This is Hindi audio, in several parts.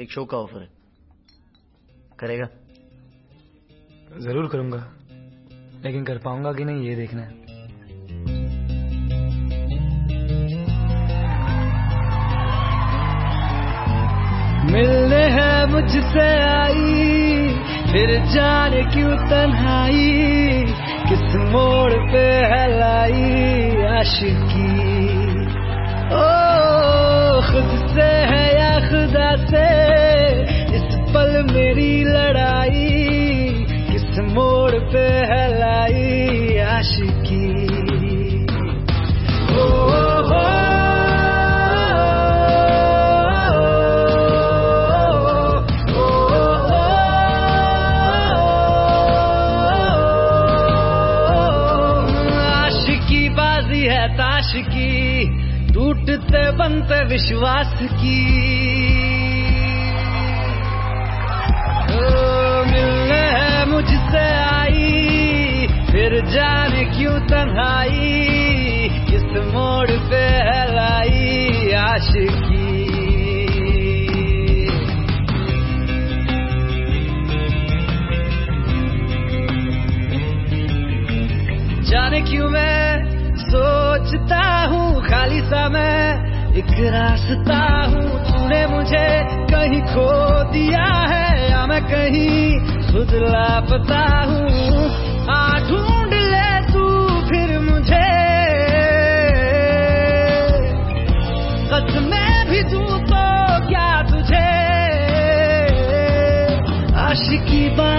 एक शो का ऑफ़र है। करेगा? ज़रूर करूँगा। लेकिन कर पाऊँगा कि नहीं, ये देखना है। मिलने है मुझसे आई, फिर जाने क्यों तन्हाई? किस मोड़ पे है लाई आशिकी? मेरी लड़ाई किस मोड़ पे है लाई आशिकी ओ, बाजी है ताश की टूटते बनते विश्वास की जाने क्यों तन्हाई? किस मोड़ पे है लाई आशिकी? जाने क्यों मैं सोचता हूँ, खाली सा मैं एक रास्ता हूँ। तूने मुझे कहीं खो दिया है, या मैं कहीं खुद लापता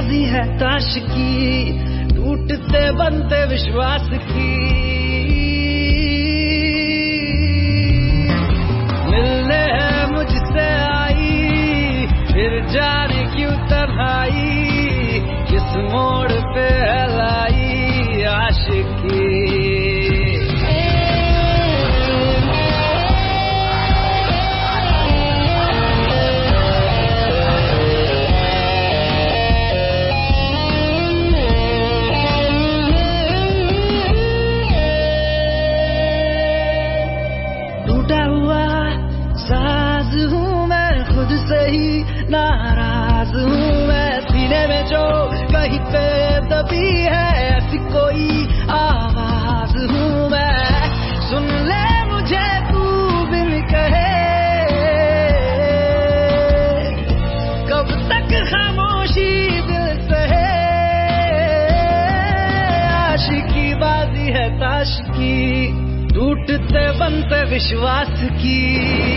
आशिकी है ताश की टूटते बनते विश्वास की। ही नाराज़ हूँ मैं। सीने में जो कहीं पे दबी है, ऐसी कोई आवाज़ हूँ मैं। सुन ले मुझे तू बिन कहे। कब तक खामोशी दिल सहे। आशिकी बाजी है ताश की, टूटते बनते विश्वास की।